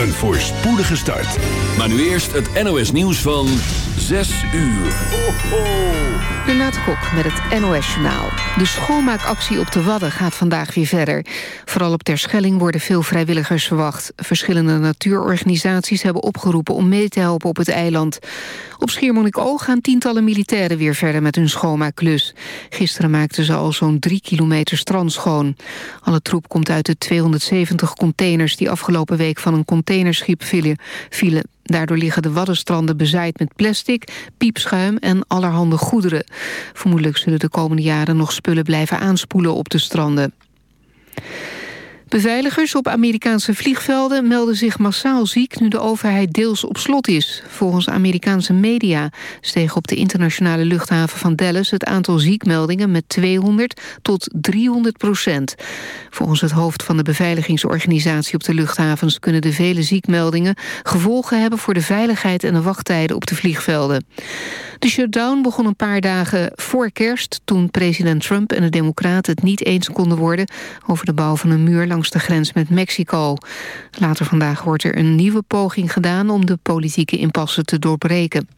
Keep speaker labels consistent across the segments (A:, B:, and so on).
A: Een voorspoedige start.
B: Maar nu eerst het NOS nieuws van 6 uur. Ho, ho.
C: Renate Kok met het NOS Journaal. De schoonmaakactie op de Wadden gaat vandaag weer verder. Vooral op Terschelling worden veel vrijwilligers verwacht. Verschillende natuurorganisaties hebben opgeroepen om mee te helpen op het eiland. Op Schiermonnikoog gaan tientallen militairen weer verder met hun schoonmaakklus. Gisteren maakten ze al zo'n drie kilometer strand schoon. Alle troep komt uit de 270 containers die afgelopen week van een containerschip vielen. Daardoor liggen de Waddenstranden bezaaid met plastic, piepschuim en allerhande goederen. Vermoedelijk zullen de komende jaren nog spullen blijven aanspoelen op de stranden. Beveiligers op Amerikaanse vliegvelden melden zich massaal ziek... nu de overheid deels op slot is. Volgens Amerikaanse media steeg op de internationale luchthaven van Dallas... het aantal ziekmeldingen met 200 tot 300 procent. Volgens het hoofd van de beveiligingsorganisatie op de luchthavens... kunnen de vele ziekmeldingen gevolgen hebben voor de veiligheid... en de wachttijden op de vliegvelden. De shutdown begon een paar dagen voor kerst... toen president Trump en de Democraten het niet eens konden worden... over de bouw van een muur langs de grens met Mexico. Later vandaag wordt er een nieuwe poging gedaan... om de politieke impasse te doorbreken.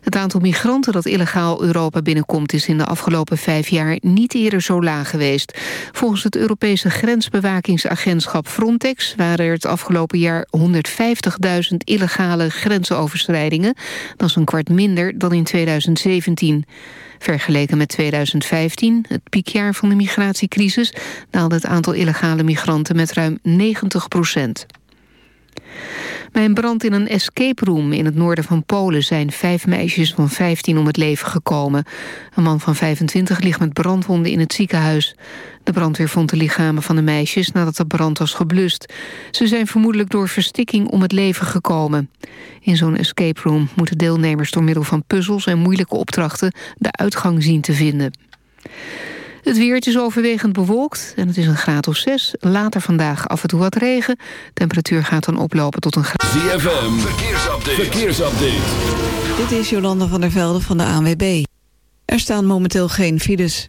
C: Het aantal migranten dat illegaal Europa binnenkomt... is in de afgelopen vijf jaar niet eerder zo laag geweest. Volgens het Europese grensbewakingsagentschap Frontex... waren er het afgelopen jaar 150.000 illegale grensoverschrijdingen. Dat is een kwart minder dan in 2017. Vergeleken met 2015, het piekjaar van de migratiecrisis... daalde het aantal illegale migranten met ruim 90 procent. Bij een brand in een escape room in het noorden van Polen... zijn vijf meisjes van 15 om het leven gekomen. Een man van 25 ligt met brandwonden in het ziekenhuis. De brandweer vond de lichamen van de meisjes nadat de brand was geblust. Ze zijn vermoedelijk door verstikking om het leven gekomen. In zo'n escape room moeten deelnemers door middel van puzzels... en moeilijke opdrachten de uitgang zien te vinden. Het weer is overwegend bewolkt en het is een graad of 6. Later vandaag af en toe wat regen. Temperatuur gaat dan oplopen tot een graad.
B: ZFM, verkeersupdate. verkeersupdate.
D: Dit is Jolanda van der Velde van de ANWB. Er staan momenteel geen files.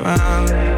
E: around.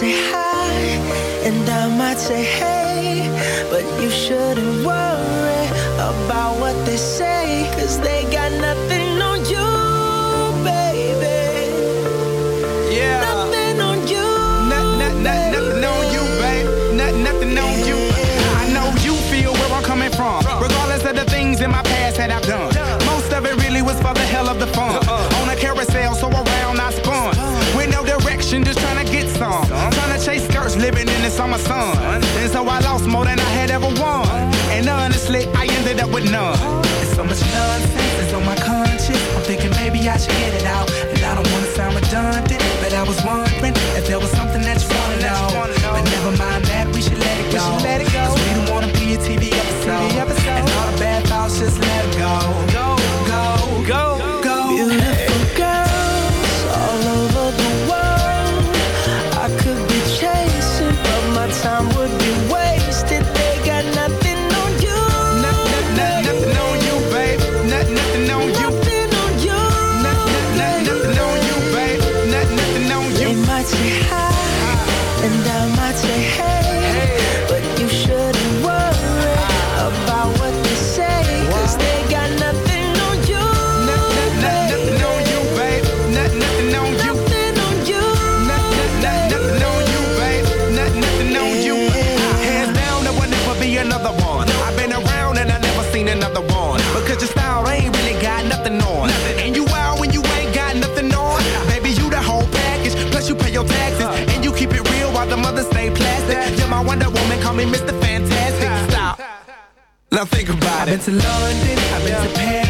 E: say hi, and I might say hey, but you shouldn't worry about what they say, cause they got nothing on you, baby.
F: Yeah.
E: Nothing on you.
F: Nothing on you, babe. Nothing on you. I know you feel where I'm coming from, regardless of the things in my past that I've done. son. And so I lost more than I had ever won. And honestly, I ended up with none. There's so much nonsense is on my conscience. I'm thinking maybe I should get it out. And I don't wanna sound redundant, but I was wondering if there was something mother stay plastic. You're my Wonder Woman, call me Mr. Fantastic. Stop. Now think about it. I've been to London, I've been to Paris.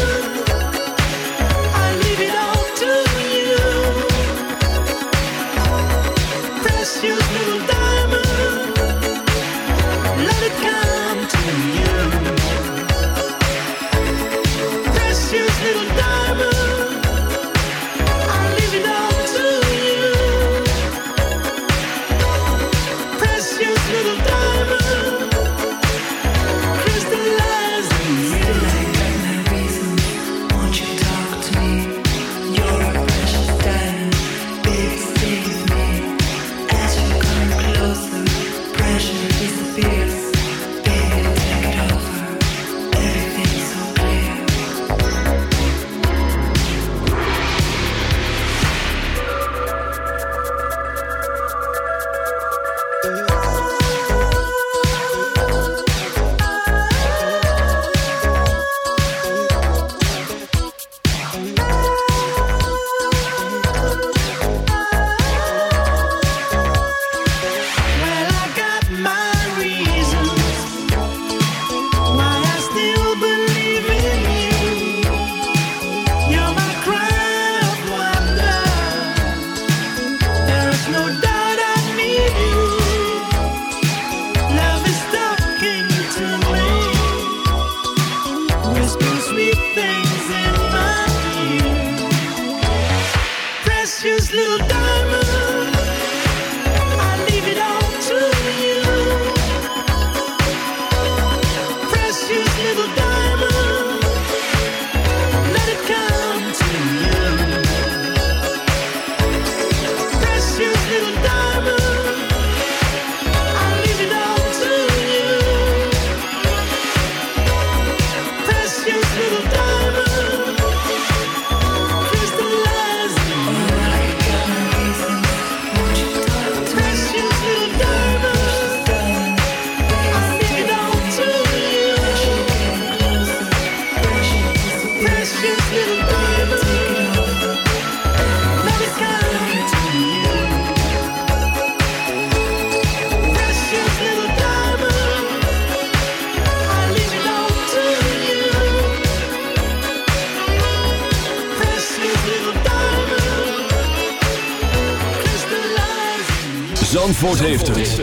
E: Zandvoort heeft het.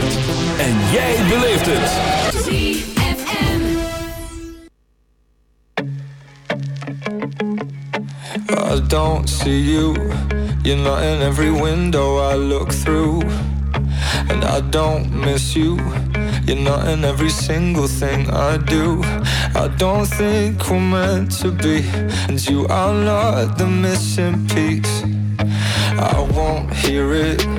E: En jij beleeft het.
G: I don't see you. You're not in every window I look through. And I don't miss you. You're not in every single thing I do. I don't think we're meant to be. And you are not the missing piece. I won't hear it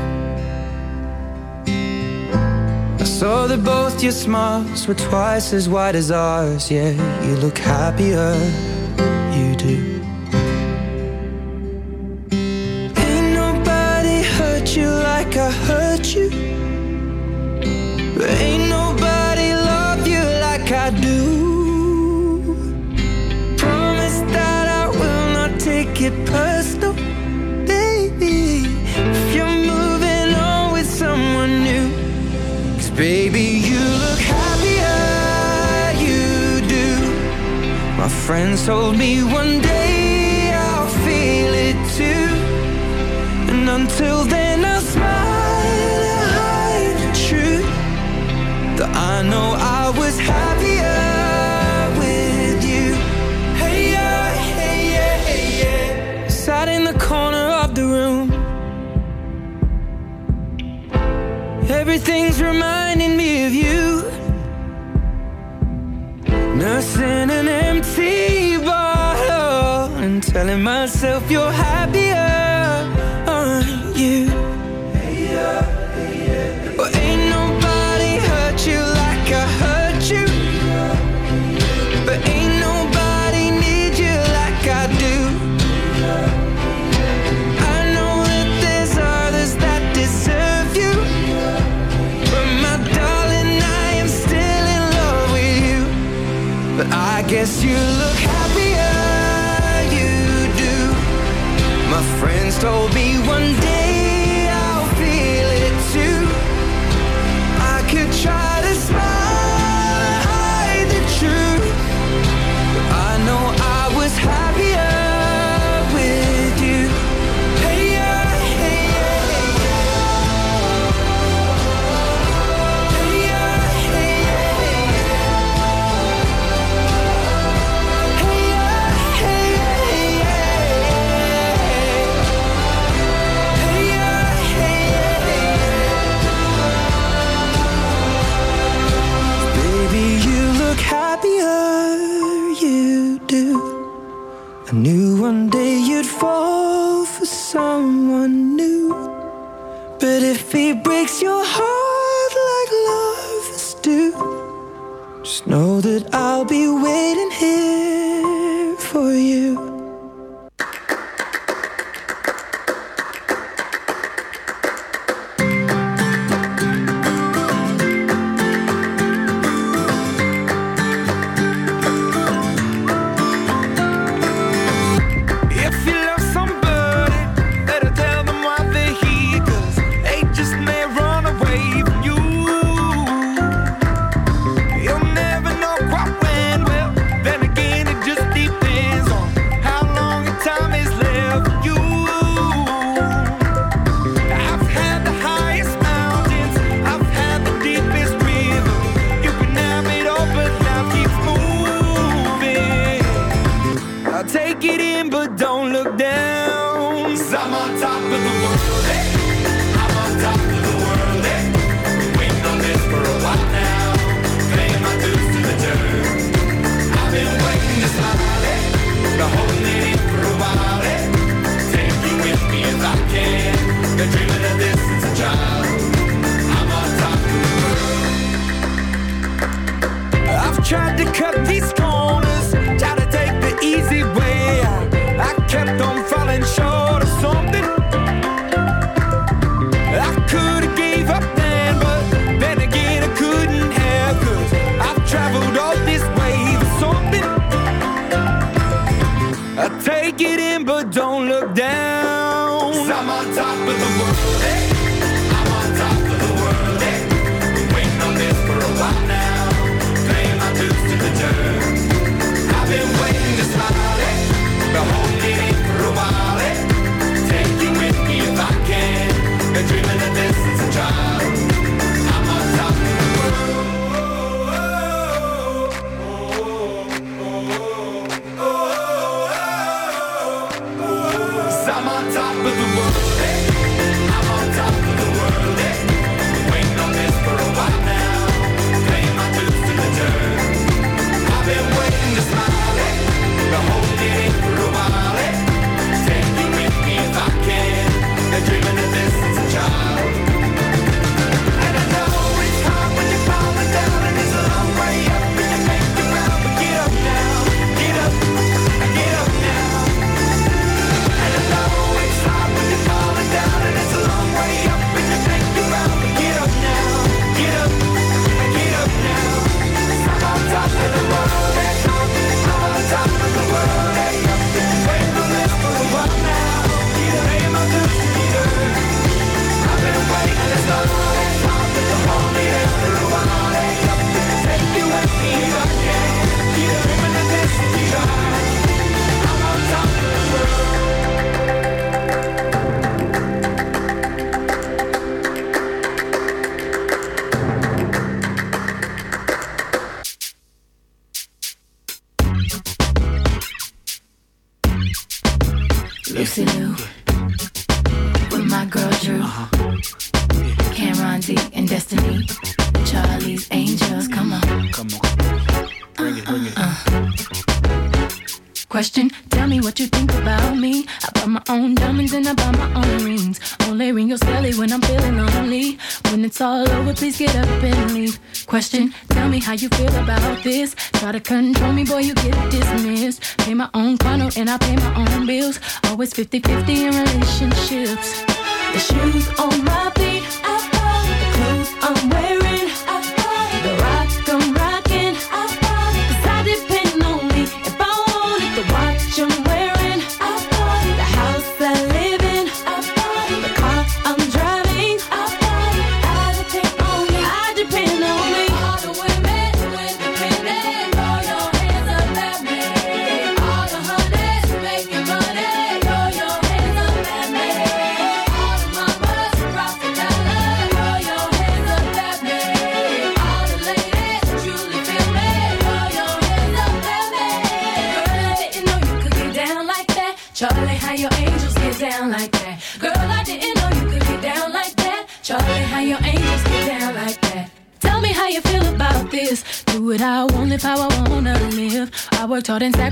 G: So that both your smiles were twice as wide as ours. Yeah, you look happier. Nursing an empty bottle And telling myself you're happier. guess you look happier, you do. My friends told me
H: 50 50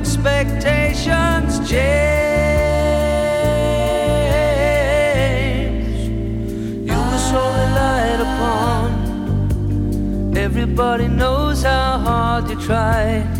I: expectations change. You were so relied upon. Everybody knows how hard you tried.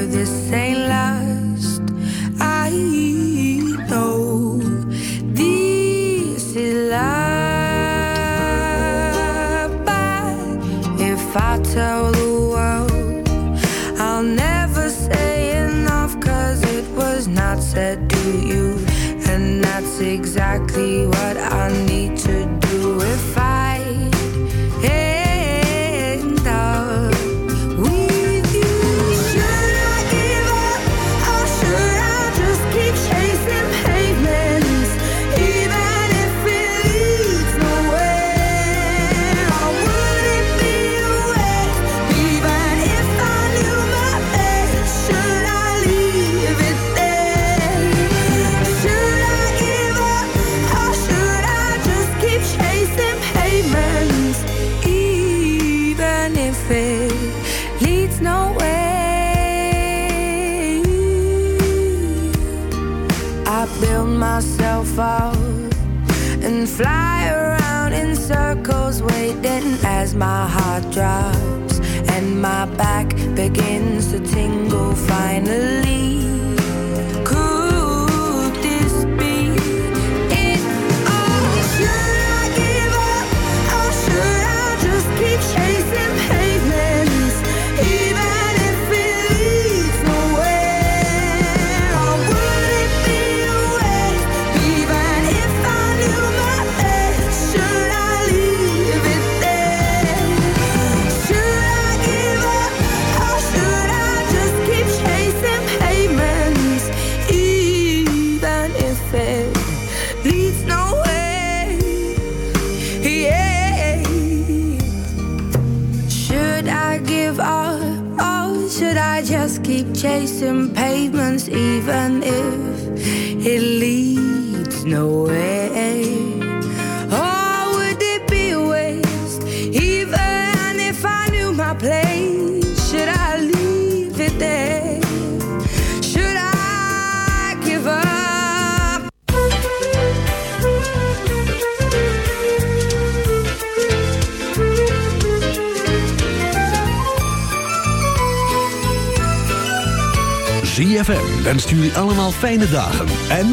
E: fijne dagen en...